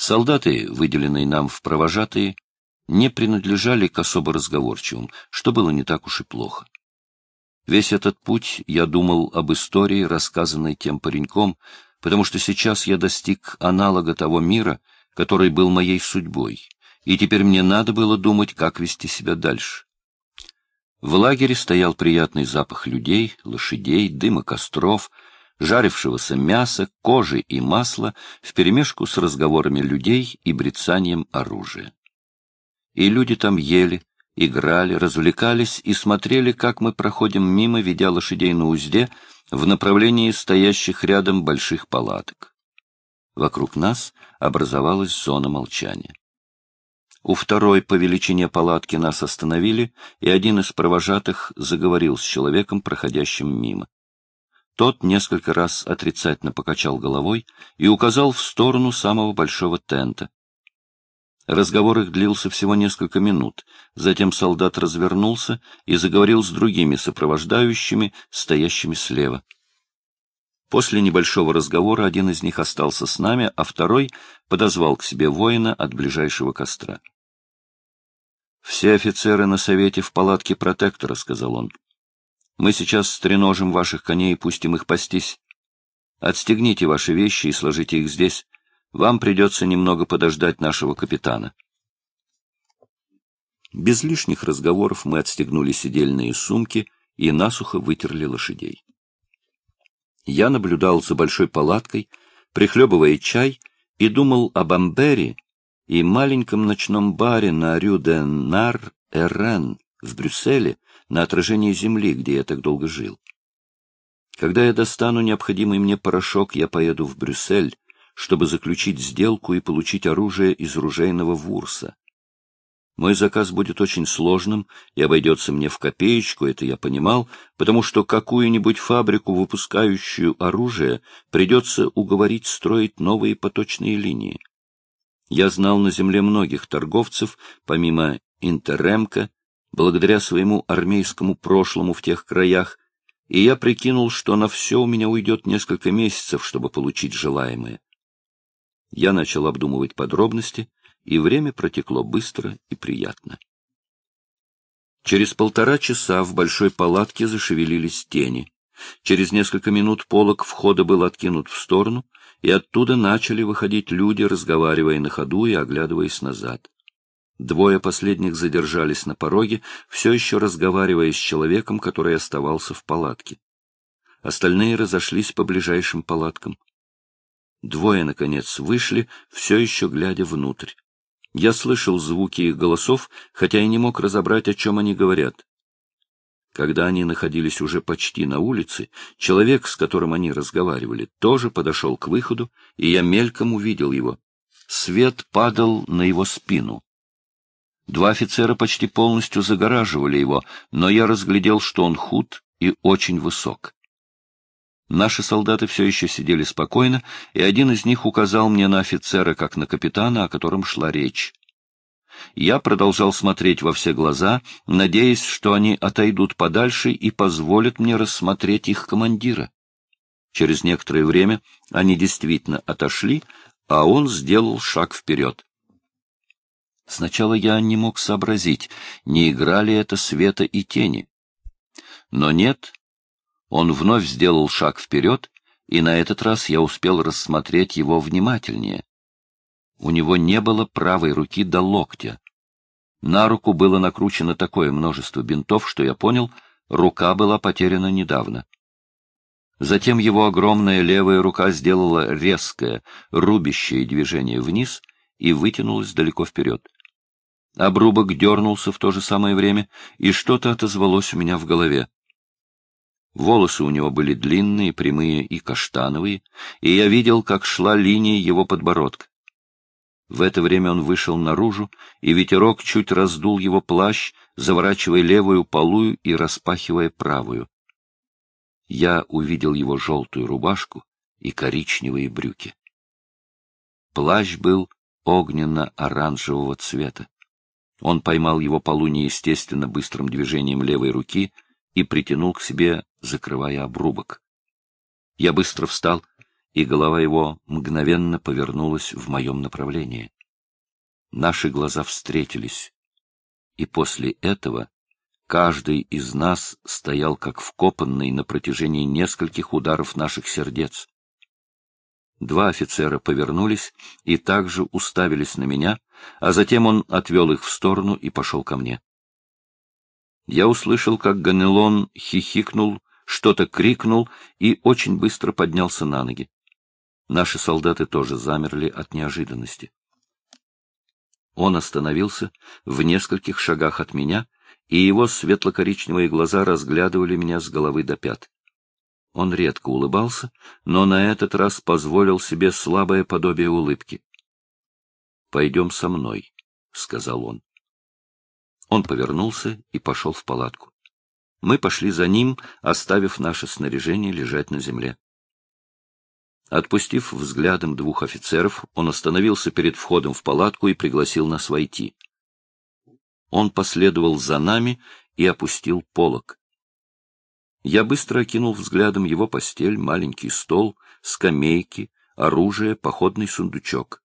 Солдаты, выделенные нам в провожатые, не принадлежали к особо разговорчивым, что было не так уж и плохо. Весь этот путь я думал об истории, рассказанной тем пареньком, потому что сейчас я достиг аналога того мира, который был моей судьбой, и теперь мне надо было думать, как вести себя дальше. В лагере стоял приятный запах людей, лошадей, дыма костров, жарившегося мяса, кожи и масла вперемешку с разговорами людей и брецанием оружия. И люди там ели, играли, развлекались и смотрели, как мы проходим мимо, ведя лошадей на узде, в направлении стоящих рядом больших палаток. Вокруг нас образовалась зона молчания. У второй по величине палатки нас остановили, и один из провожатых заговорил с человеком, проходящим мимо. Тот несколько раз отрицательно покачал головой и указал в сторону самого большого тента. Разговор их длился всего несколько минут. Затем солдат развернулся и заговорил с другими сопровождающими, стоящими слева. После небольшого разговора один из них остался с нами, а второй подозвал к себе воина от ближайшего костра. «Все офицеры на совете в палатке протектора», — сказал он. «Мы сейчас стреножим ваших коней и пустим их пастись. Отстегните ваши вещи и сложите их здесь. Вам придется немного подождать нашего капитана». Без лишних разговоров мы отстегнули сидельные сумки и насухо вытерли лошадей. Я наблюдал за большой палаткой, прихлебывая чай, и думал об Амбере и маленьком ночном баре на Рю-де-Нар-Эрен в Брюсселе на отражении земли, где я так долго жил. Когда я достану необходимый мне порошок, я поеду в Брюссель, чтобы заключить сделку и получить оружие из ружейного вурса. Мой заказ будет очень сложным и обойдется мне в копеечку, это я понимал, потому что какую-нибудь фабрику, выпускающую оружие, придется уговорить строить новые поточные линии. Я знал на земле многих торговцев, помимо Интеремка, благодаря своему армейскому прошлому в тех краях, и я прикинул, что на все у меня уйдет несколько месяцев, чтобы получить желаемое. Я начал обдумывать подробности, и время протекло быстро и приятно. Через полтора часа в большой палатке зашевелились тени. Через несколько минут полог входа был откинут в сторону, и оттуда начали выходить люди, разговаривая на ходу и оглядываясь назад. Двое последних задержались на пороге, все еще разговаривая с человеком, который оставался в палатке. Остальные разошлись по ближайшим палаткам. Двое, наконец, вышли, все еще глядя внутрь. Я слышал звуки их голосов, хотя и не мог разобрать, о чем они говорят. Когда они находились уже почти на улице, человек, с которым они разговаривали, тоже подошел к выходу, и я мельком увидел его. Свет падал на его спину. Два офицера почти полностью загораживали его, но я разглядел, что он худ и очень высок. Наши солдаты все еще сидели спокойно, и один из них указал мне на офицера, как на капитана, о котором шла речь. Я продолжал смотреть во все глаза, надеясь, что они отойдут подальше и позволят мне рассмотреть их командира. Через некоторое время они действительно отошли, а он сделал шаг вперед. Сначала я не мог сообразить, не играли это света и тени. Но нет, он вновь сделал шаг вперед, и на этот раз я успел рассмотреть его внимательнее. У него не было правой руки до локтя. На руку было накручено такое множество бинтов, что я понял, рука была потеряна недавно. Затем его огромная левая рука сделала резкое, рубящее движение вниз и вытянулась далеко вперед. Обрубок дернулся в то же самое время, и что-то отозвалось у меня в голове. Волосы у него были длинные, прямые и каштановые, и я видел, как шла линия его подбородка. В это время он вышел наружу, и ветерок чуть раздул его плащ, заворачивая левую полую и распахивая правую. Я увидел его желтую рубашку и коричневые брюки. Плащ был огненно-оранжевого цвета. Он поймал его полу неестественно быстрым движением левой руки — и притянул к себе, закрывая обрубок. Я быстро встал и голова его мгновенно повернулась в моем направлении. Наши глаза встретились, и после этого каждый из нас стоял как вкопанный на протяжении нескольких ударов наших сердец. Два офицера повернулись и также уставились на меня, а затем он отвел их в сторону и пошел ко мне. Я услышал, как Ганелон хихикнул, что-то крикнул и очень быстро поднялся на ноги. Наши солдаты тоже замерли от неожиданности. Он остановился в нескольких шагах от меня, и его светло-коричневые глаза разглядывали меня с головы до пят. Он редко улыбался, но на этот раз позволил себе слабое подобие улыбки. — Пойдем со мной, — сказал он. Он повернулся и пошел в палатку. Мы пошли за ним, оставив наше снаряжение лежать на земле. Отпустив взглядом двух офицеров, он остановился перед входом в палатку и пригласил нас войти. Он последовал за нами и опустил полог. Я быстро окинул взглядом его постель, маленький стол, скамейки, оружие, походный сундучок.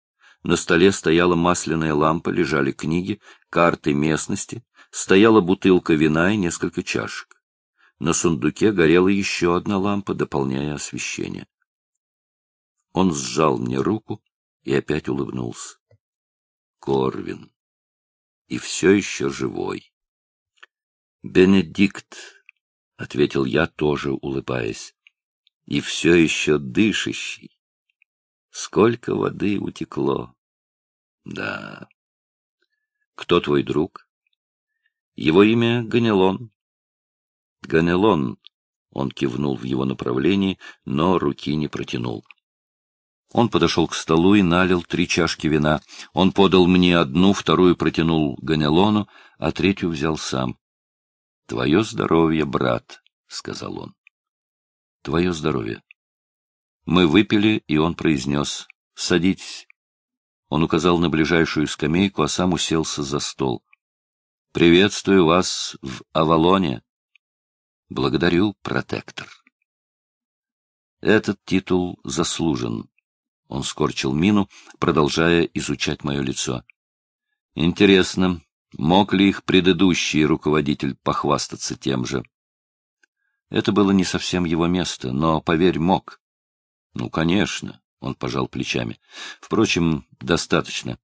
На столе стояла масляная лампа, лежали книги, карты местности, стояла бутылка вина и несколько чашек. На сундуке горела еще одна лампа, дополняя освещение. Он сжал мне руку и опять улыбнулся. Корвин. И все еще живой. Бенедикт, — ответил я, тоже улыбаясь, — и все еще дышащий. Сколько воды утекло. Да. Кто твой друг? Его имя Ганелон. Ганелон. Он кивнул в его направлении, но руки не протянул. Он подошел к столу и налил три чашки вина. Он подал мне одну, вторую протянул Ганелону, а третью взял сам. — Твое здоровье, брат, — сказал он. — Твое здоровье. Мы выпили, и он произнес — Садитесь. Он указал на ближайшую скамейку, а сам уселся за стол. — Приветствую вас в Авалоне. — Благодарю, протектор. Этот титул заслужен. Он скорчил мину, продолжая изучать мое лицо. Интересно, мог ли их предыдущий руководитель похвастаться тем же? Это было не совсем его место, но, поверь, мог. Ну, конечно, он пожал плечами. Впрочем, достаточно.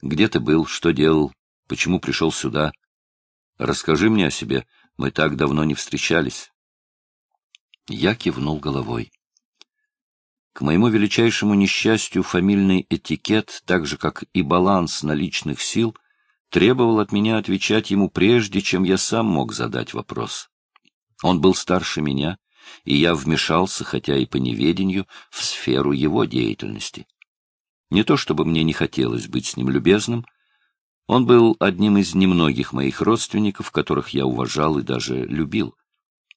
Где ты был, что делал, почему пришел сюда? Расскажи мне о себе, мы так давно не встречались. Я кивнул головой. К моему величайшему несчастью, фамильный этикет, так же как и баланс наличных сил, требовал от меня отвечать ему прежде, чем я сам мог задать вопрос. Он был старше меня, и я вмешался, хотя и по неведению, в сферу его деятельности. Не то чтобы мне не хотелось быть с ним любезным, он был одним из немногих моих родственников, которых я уважал и даже любил.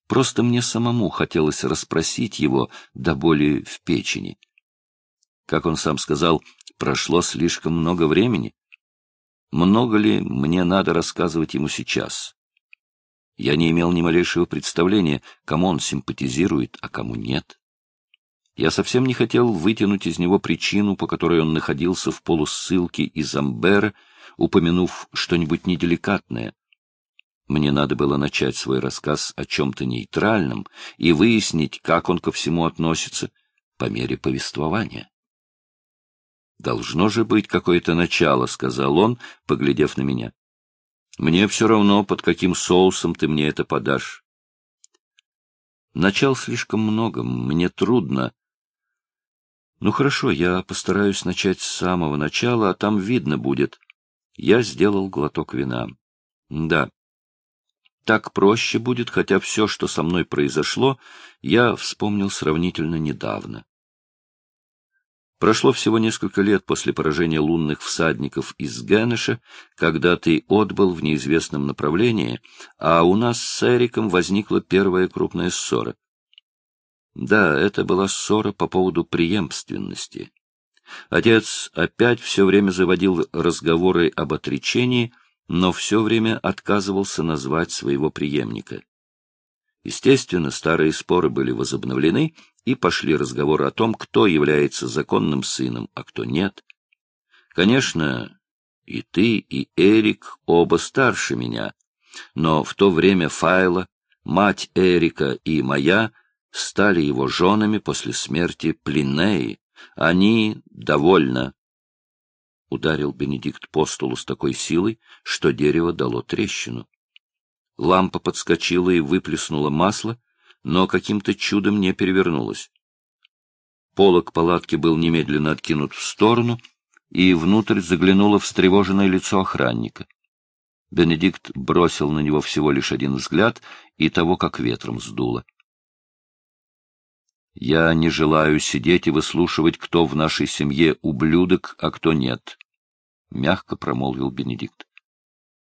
Просто мне самому хотелось расспросить его до боли в печени. Как он сам сказал, прошло слишком много времени. Много ли мне надо рассказывать ему сейчас? Я не имел ни малейшего представления, кому он симпатизирует, а кому нет. Я совсем не хотел вытянуть из него причину, по которой он находился в полуссылке из Амбера, упомянув что-нибудь неделикатное, мне надо было начать свой рассказ о чем-то нейтральном и выяснить, как он ко всему относится по мере повествования. «Должно же быть какое-то начало», — сказал он, поглядев на меня. «Мне все равно, под каким соусом ты мне это подашь». Начал слишком много, мне трудно. Ну хорошо, я постараюсь начать с самого начала, а там видно будет. Я сделал глоток вина. Да, так проще будет, хотя все, что со мной произошло, я вспомнил сравнительно недавно. Прошло всего несколько лет после поражения лунных всадников из Генеша, когда ты отбыл в неизвестном направлении, а у нас с Эриком возникла первая крупная ссора. Да, это была ссора по поводу преемственности. Отец опять все время заводил разговоры об отречении — но все время отказывался назвать своего преемника. Естественно, старые споры были возобновлены, и пошли разговоры о том, кто является законным сыном, а кто нет. Конечно, и ты, и Эрик оба старше меня, но в то время Файла, мать Эрика и моя стали его женами после смерти Плинеи. Они довольно. Ударил Бенедикт по столу с такой силой, что дерево дало трещину. Лампа подскочила и выплеснула масло, но каким-то чудом не перевернулась. Полок палатки был немедленно откинут в сторону, и внутрь заглянуло встревоженное лицо охранника. Бенедикт бросил на него всего лишь один взгляд, и того как ветром сдуло. «Я не желаю сидеть и выслушивать, кто в нашей семье ублюдок, а кто нет», — мягко промолвил Бенедикт.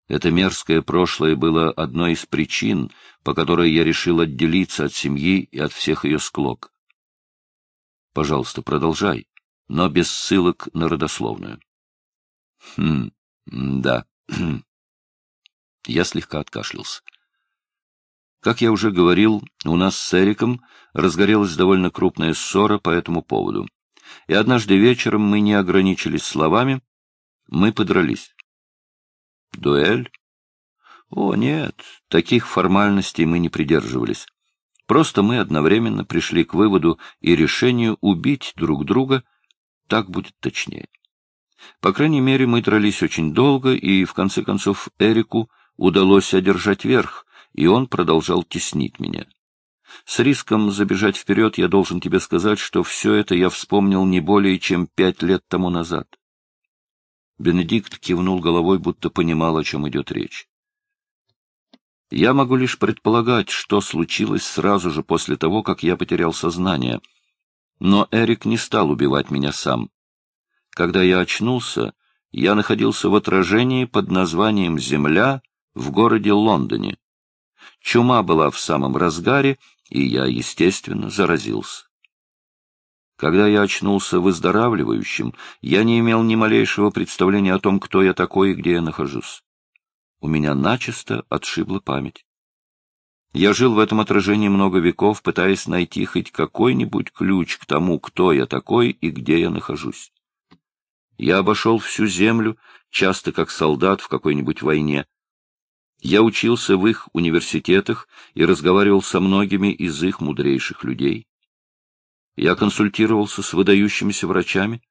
Это мерзкое прошлое было одной из причин, по которой я решил отделиться от семьи и от всех ее склок. Пожалуйста, продолжай, но без ссылок на родословную. Хм, да. Я слегка откашлялся. Как я уже говорил, у нас с Эриком разгорелась довольно крупная ссора по этому поводу. И однажды вечером мы не ограничились словами, мы подрались. Дуэль? О, нет, таких формальностей мы не придерживались. Просто мы одновременно пришли к выводу и решению убить друг друга, так будет точнее. По крайней мере, мы дрались очень долго, и, в конце концов, Эрику удалось одержать верх, и он продолжал теснить меня. С риском забежать вперед я должен тебе сказать, что все это я вспомнил не более чем пять лет тому назад. Бенедикт кивнул головой, будто понимал, о чем идет речь. Я могу лишь предполагать, что случилось сразу же после того, как я потерял сознание. Но Эрик не стал убивать меня сам. Когда я очнулся, я находился в отражении под названием «Земля» в городе Лондоне. Чума была в самом разгаре, и я, естественно, заразился. Когда я очнулся выздоравливающим, я не имел ни малейшего представления о том, кто я такой и где я нахожусь. У меня начисто отшибла память. Я жил в этом отражении много веков, пытаясь найти хоть какой-нибудь ключ к тому, кто я такой и где я нахожусь. Я обошел всю землю, часто как солдат в какой-нибудь войне. Я учился в их университетах и разговаривал со многими из их мудрейших людей. Я консультировался с выдающимися врачами,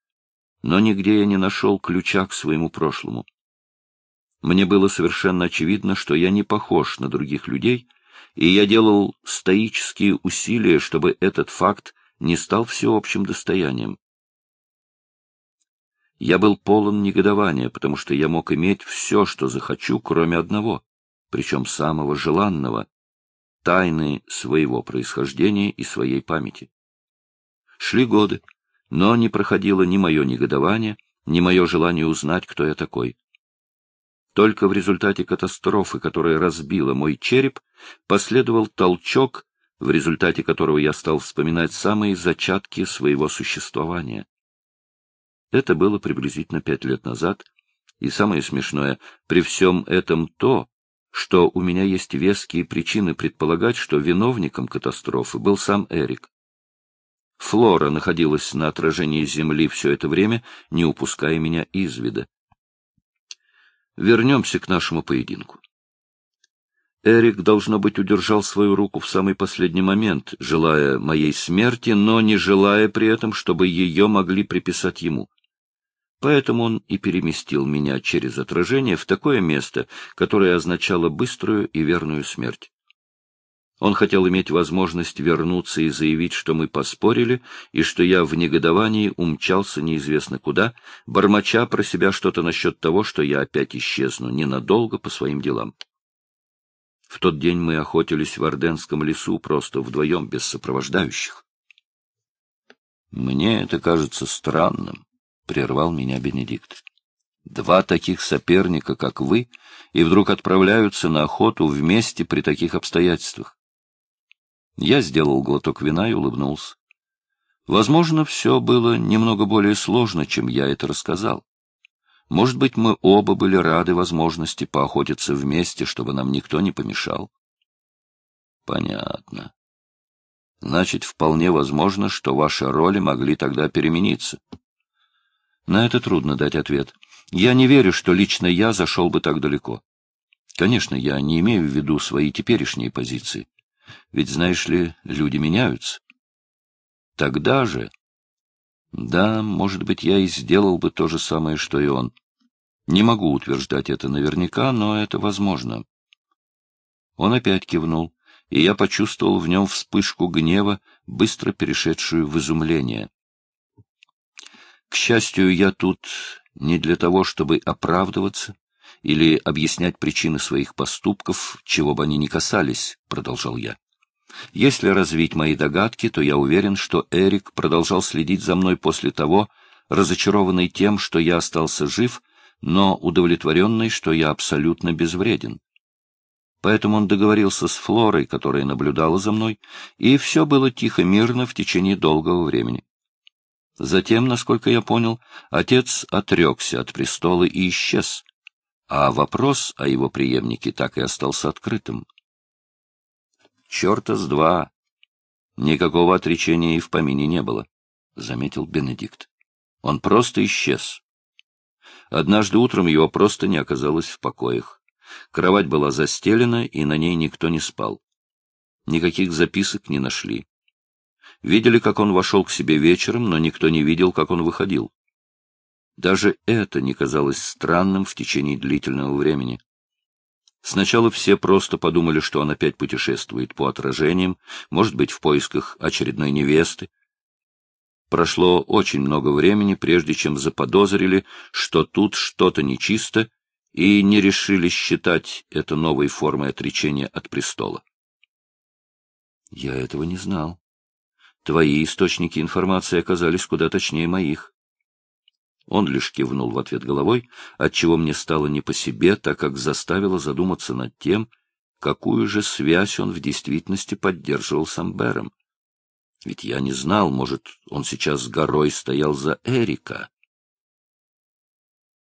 но нигде я не нашел ключа к своему прошлому. Мне было совершенно очевидно, что я не похож на других людей, и я делал стоические усилия, чтобы этот факт не стал всеобщим достоянием. Я был полон негодования, потому что я мог иметь все, что захочу, кроме одного, причем самого желанного — тайны своего происхождения и своей памяти. Шли годы, но не проходило ни мое негодование, ни мое желание узнать, кто я такой. Только в результате катастрофы, которая разбила мой череп, последовал толчок, в результате которого я стал вспоминать самые зачатки своего существования. Это было приблизительно пять лет назад, и самое смешное, при всем этом то, что у меня есть веские причины предполагать, что виновником катастрофы был сам Эрик. Флора находилась на отражении земли все это время, не упуская меня из вида. Вернемся к нашему поединку. Эрик, должно быть, удержал свою руку в самый последний момент, желая моей смерти, но не желая при этом, чтобы ее могли приписать ему. Поэтому он и переместил меня через отражение в такое место, которое означало быструю и верную смерть. Он хотел иметь возможность вернуться и заявить, что мы поспорили, и что я в негодовании умчался неизвестно куда, бормоча про себя что-то насчет того, что я опять исчезну ненадолго по своим делам. В тот день мы охотились в Орденском лесу просто вдвоем, без сопровождающих. «Мне это кажется странным», — прервал меня Бенедикт. «Два таких соперника, как вы, и вдруг отправляются на охоту вместе при таких обстоятельствах. Я сделал глоток вина и улыбнулся. Возможно, все было немного более сложно, чем я это рассказал. Может быть, мы оба были рады возможности поохотиться вместе, чтобы нам никто не помешал. Понятно. Значит, вполне возможно, что ваши роли могли тогда перемениться. На это трудно дать ответ. Я не верю, что лично я зашел бы так далеко. Конечно, я не имею в виду свои теперешние позиции. Ведь, знаешь ли, люди меняются. Тогда же... Да, может быть, я и сделал бы то же самое, что и он. Не могу утверждать это наверняка, но это возможно. Он опять кивнул, и я почувствовал в нем вспышку гнева, быстро перешедшую в изумление. К счастью, я тут не для того, чтобы оправдываться или объяснять причины своих поступков, чего бы они ни касались, — продолжал я. Если развить мои догадки, то я уверен, что Эрик продолжал следить за мной после того, разочарованный тем, что я остался жив, но удовлетворенный, что я абсолютно безвреден. Поэтому он договорился с Флорой, которая наблюдала за мной, и все было тихо-мирно в течение долгого времени. Затем, насколько я понял, отец отрекся от престола и исчез, а вопрос о его преемнике так и остался открытым. Черта с два! Никакого отречения и в помине не было, — заметил Бенедикт. Он просто исчез. Однажды утром его просто не оказалось в покоях. Кровать была застелена, и на ней никто не спал. Никаких записок не нашли. Видели, как он вошел к себе вечером, но никто не видел, как он выходил. Даже это не казалось странным в течение длительного времени. Сначала все просто подумали, что он опять путешествует по отражениям, может быть, в поисках очередной невесты. Прошло очень много времени, прежде чем заподозрили, что тут что-то нечисто, и не решили считать это новой формой отречения от престола. Я этого не знал. Твои источники информации оказались куда точнее моих. Он лишь кивнул в ответ головой, отчего мне стало не по себе, так как заставило задуматься над тем, какую же связь он в действительности поддерживал с Амбером. Ведь я не знал, может, он сейчас с горой стоял за Эрика.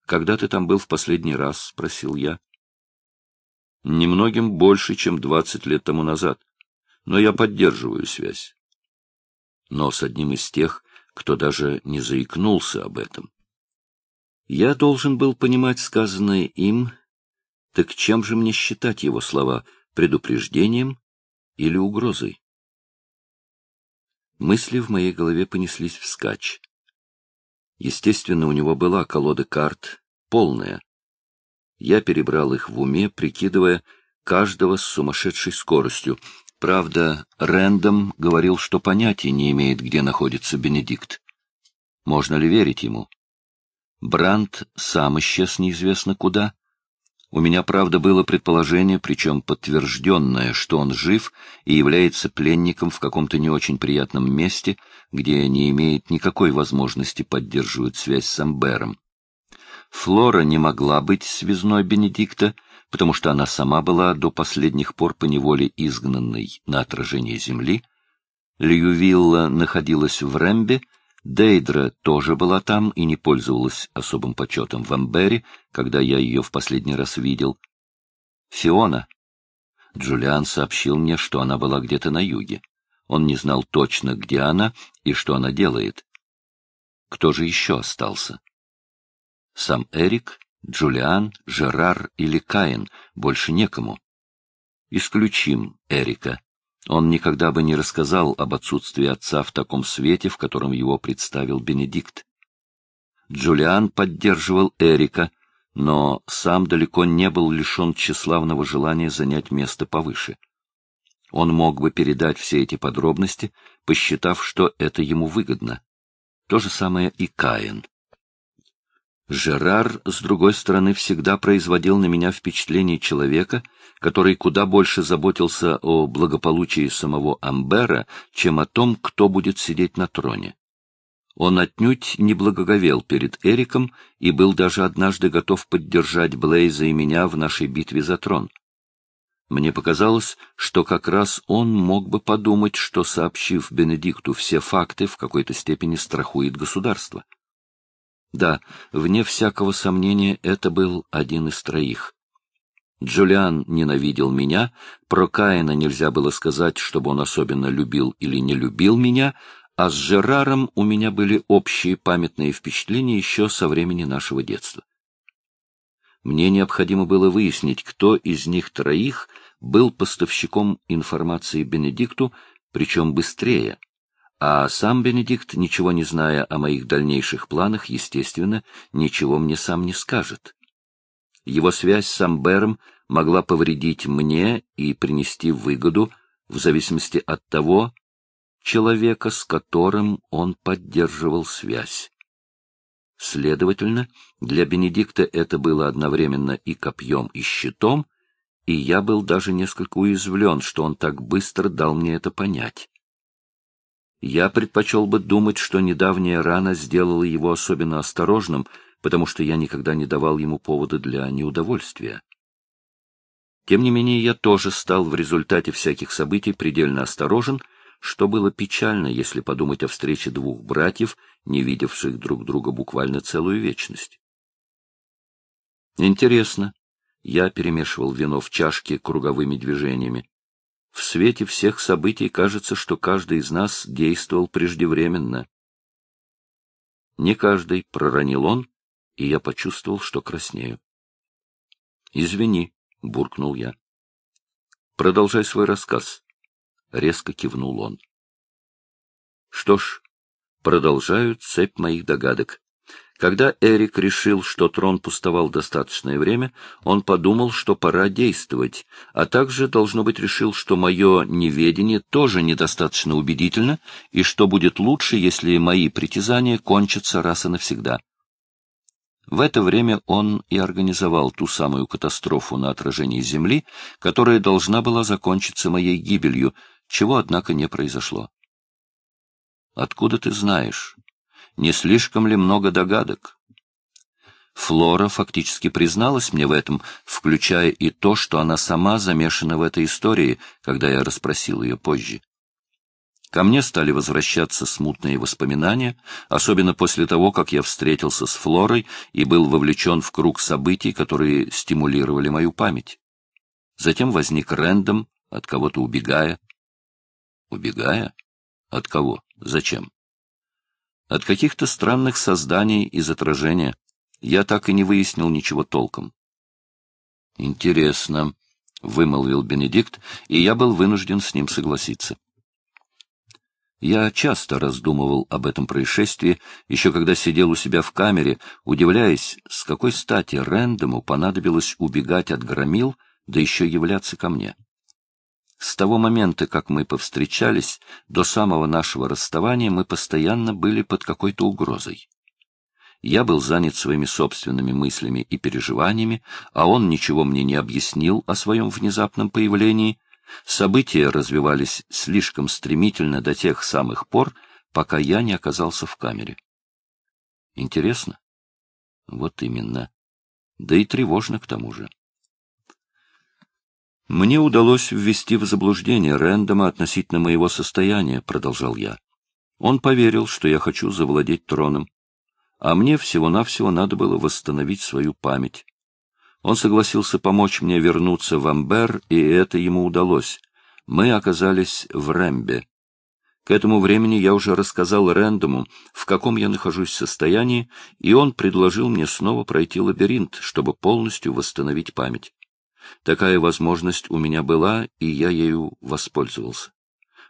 «Когда ты там был в последний раз?» — спросил я. «Немногим больше, чем двадцать лет тому назад, но я поддерживаю связь. Но с одним из тех, кто даже не заикнулся об этом. Я должен был понимать сказанное им, так чем же мне считать его слова, предупреждением или угрозой? Мысли в моей голове понеслись вскачь. Естественно, у него была колода карт, полная. Я перебрал их в уме, прикидывая каждого с сумасшедшей скоростью. Правда, Рэндом говорил, что понятия не имеет, где находится Бенедикт. Можно ли верить ему? Бранд сам исчез неизвестно куда. У меня, правда, было предположение, причем подтвержденное, что он жив и является пленником в каком-то не очень приятном месте, где не имеет никакой возможности поддерживать связь с Амбером. Флора не могла быть связной Бенедикта, потому что она сама была до последних пор поневоле изгнанной на отражение земли. Льювилла находилась в Рэмбе, Дейдра тоже была там и не пользовалась особым почетом в Амбере, когда я ее в последний раз видел. Фиона. Джулиан сообщил мне, что она была где-то на юге. Он не знал точно, где она и что она делает. Кто же еще остался? Сам Эрик, Джулиан, Жерар или Каин, больше некому. Исключим Эрика. Он никогда бы не рассказал об отсутствии отца в таком свете, в котором его представил Бенедикт. Джулиан поддерживал Эрика, но сам далеко не был лишен тщеславного желания занять место повыше. Он мог бы передать все эти подробности, посчитав, что это ему выгодно. То же самое и Каин. Жерар, с другой стороны, всегда производил на меня впечатление человека, который куда больше заботился о благополучии самого Амбера, чем о том, кто будет сидеть на троне. Он отнюдь не благоговел перед Эриком и был даже однажды готов поддержать Блейза и меня в нашей битве за трон. Мне показалось, что как раз он мог бы подумать, что, сообщив Бенедикту все факты, в какой-то степени страхует государство. Да, вне всякого сомнения, это был один из троих. Джулиан ненавидел меня, про Каина нельзя было сказать, чтобы он особенно любил или не любил меня, а с Жераром у меня были общие памятные впечатления еще со времени нашего детства. Мне необходимо было выяснить, кто из них троих был поставщиком информации Бенедикту, причем быстрее. А сам Бенедикт, ничего не зная о моих дальнейших планах, естественно, ничего мне сам не скажет. Его связь с Амбером могла повредить мне и принести выгоду в зависимости от того человека, с которым он поддерживал связь. Следовательно, для Бенедикта это было одновременно и копьем, и щитом, и я был даже несколько уязвлен, что он так быстро дал мне это понять. Я предпочел бы думать, что недавняя рана сделала его особенно осторожным, потому что я никогда не давал ему повода для неудовольствия. Тем не менее, я тоже стал в результате всяких событий предельно осторожен, что было печально, если подумать о встрече двух братьев, не видевших друг друга буквально целую вечность. Интересно. Я перемешивал вино в чашке круговыми движениями. В свете всех событий кажется, что каждый из нас действовал преждевременно. Не каждый, проронил он, и я почувствовал, что краснею. «Извини», — буркнул я. «Продолжай свой рассказ». — резко кивнул он. Что ж, продолжаю цепь моих догадок. Когда Эрик решил, что трон пустовал достаточное время, он подумал, что пора действовать, а также, должно быть, решил, что мое неведение тоже недостаточно убедительно, и что будет лучше, если мои притязания кончатся раз и навсегда. В это время он и организовал ту самую катастрофу на отражении Земли, которая должна была закончиться моей гибелью, чего, однако, не произошло. Откуда ты знаешь? Не слишком ли много догадок? Флора фактически призналась мне в этом, включая и то, что она сама замешана в этой истории, когда я расспросил ее позже. Ко мне стали возвращаться смутные воспоминания, особенно после того, как я встретился с Флорой и был вовлечен в круг событий, которые стимулировали мою память. Затем возник Рэндом, от кого-то убегая. Убегая? От кого? Зачем? От каких-то странных созданий из отражения. Я так и не выяснил ничего толком. Интересно, — вымолвил Бенедикт, и я был вынужден с ним согласиться. Я часто раздумывал об этом происшествии, еще когда сидел у себя в камере, удивляясь, с какой стати Рэндому понадобилось убегать от громил, да еще являться ко мне. С того момента, как мы повстречались, до самого нашего расставания мы постоянно были под какой-то угрозой. Я был занят своими собственными мыслями и переживаниями, а он ничего мне не объяснил о своем внезапном появлении. События развивались слишком стремительно до тех самых пор, пока я не оказался в камере. Интересно? Вот именно. Да и тревожно к тому же. «Мне удалось ввести в заблуждение Рэндома относительно моего состояния», — продолжал я. «Он поверил, что я хочу завладеть троном, а мне всего-навсего надо было восстановить свою память. Он согласился помочь мне вернуться в Амбер, и это ему удалось. Мы оказались в Рэмбе. К этому времени я уже рассказал Рэндому, в каком я нахожусь состоянии, и он предложил мне снова пройти лабиринт, чтобы полностью восстановить память. Такая возможность у меня была, и я ею воспользовался.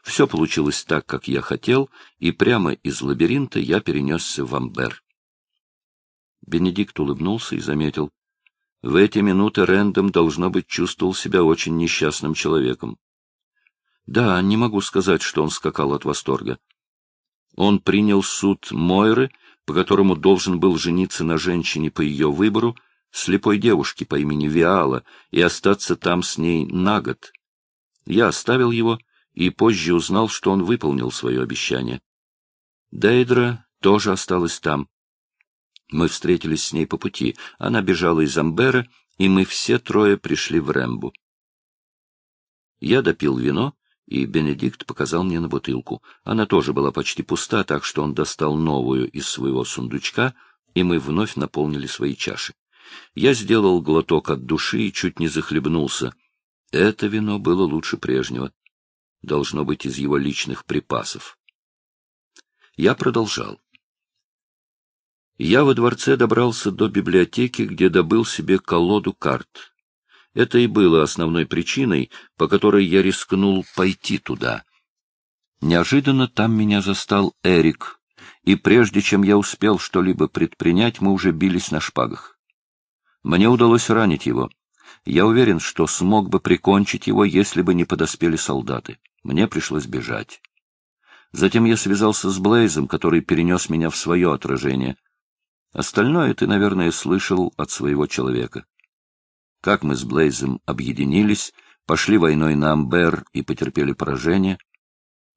Все получилось так, как я хотел, и прямо из лабиринта я перенесся в Амбер. Бенедикт улыбнулся и заметил. В эти минуты Рэндом, должно быть, чувствовал себя очень несчастным человеком. Да, не могу сказать, что он скакал от восторга. Он принял суд Мойры, по которому должен был жениться на женщине по ее выбору, слепой девушки по имени Виала и остаться там с ней на год. Я оставил его и позже узнал, что он выполнил свое обещание. Дейдра тоже осталась там. Мы встретились с ней по пути. Она бежала из Амбера, и мы все трое пришли в Рэмбу. Я допил вино, и Бенедикт показал мне на бутылку. Она тоже была почти пуста, так что он достал новую из своего сундучка, и мы вновь наполнили свои чаши. Я сделал глоток от души и чуть не захлебнулся. Это вино было лучше прежнего. Должно быть из его личных припасов. Я продолжал. Я во дворце добрался до библиотеки, где добыл себе колоду карт. Это и было основной причиной, по которой я рискнул пойти туда. Неожиданно там меня застал Эрик, и прежде чем я успел что-либо предпринять, мы уже бились на шпагах. Мне удалось ранить его. Я уверен, что смог бы прикончить его, если бы не подоспели солдаты. Мне пришлось бежать. Затем я связался с Блейзом, который перенес меня в свое отражение. Остальное ты, наверное, слышал от своего человека. Как мы с Блейзом объединились, пошли войной на Амбер и потерпели поражение.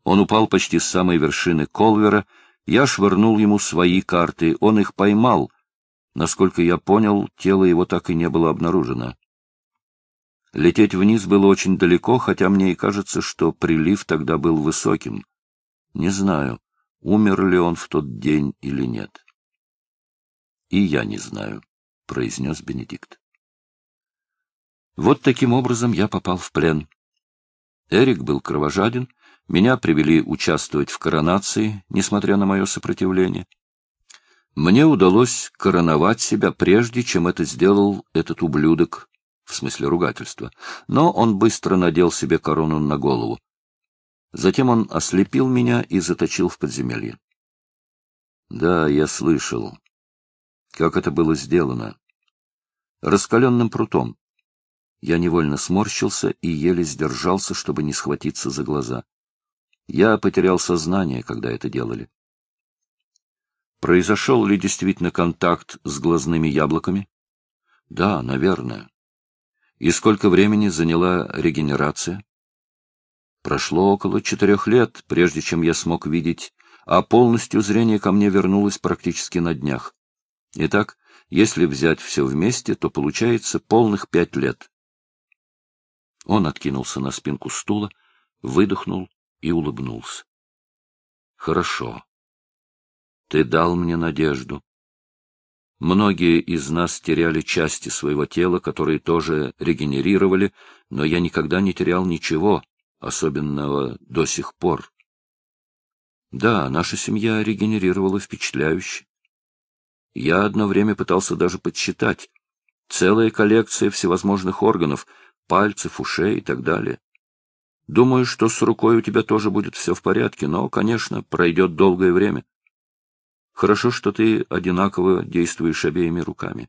Он упал почти с самой вершины Колвера, я швырнул ему свои карты, он их поймал. Насколько я понял, тело его так и не было обнаружено. Лететь вниз было очень далеко, хотя мне и кажется, что прилив тогда был высоким. Не знаю, умер ли он в тот день или нет. — И я не знаю, — произнес Бенедикт. Вот таким образом я попал в плен. Эрик был кровожаден, меня привели участвовать в коронации, несмотря на мое сопротивление. Мне удалось короновать себя прежде, чем это сделал этот ублюдок, в смысле ругательства, но он быстро надел себе корону на голову. Затем он ослепил меня и заточил в подземелье. Да, я слышал, как это было сделано. Раскаленным прутом. Я невольно сморщился и еле сдержался, чтобы не схватиться за глаза. Я потерял сознание, когда это делали. Произошел ли действительно контакт с глазными яблоками? Да, наверное. И сколько времени заняла регенерация? Прошло около четырех лет, прежде чем я смог видеть, а полностью зрение ко мне вернулось практически на днях. Итак, если взять все вместе, то получается полных пять лет. Он откинулся на спинку стула, выдохнул и улыбнулся. — Хорошо. Ты дал мне надежду. Многие из нас теряли части своего тела, которые тоже регенерировали, но я никогда не терял ничего, особенного до сих пор. Да, наша семья регенерировала впечатляюще. Я одно время пытался даже подсчитать. Целая коллекция всевозможных органов, пальцев, ушей и так далее. Думаю, что с рукой у тебя тоже будет все в порядке, но, конечно, пройдет долгое время. Хорошо, что ты одинаково действуешь обеими руками.